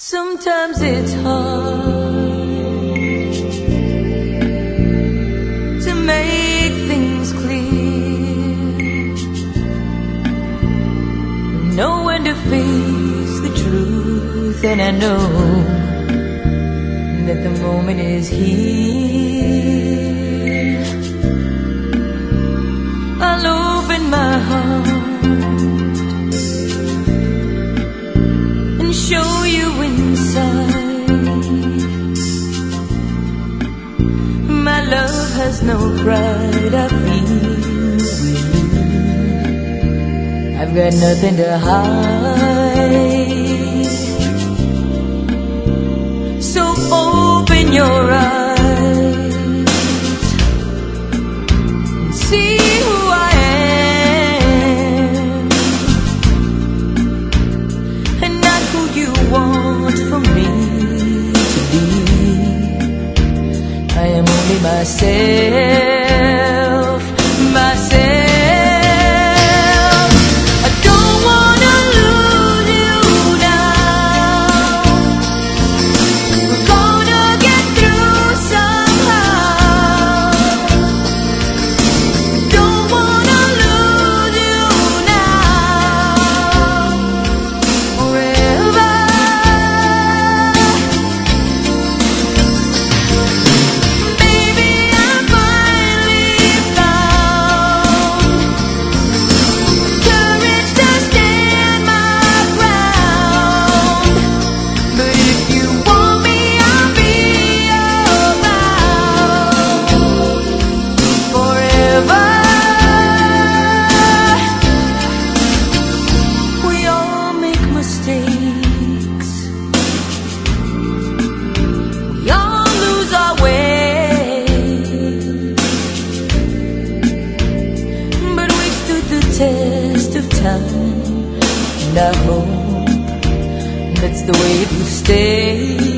Sometimes it's hard to make things clear. Know when to face the truth, and I know that the moment is here. there's no pride I feel. I've got nothing to hide. myself time. And I hope that's the way to stay.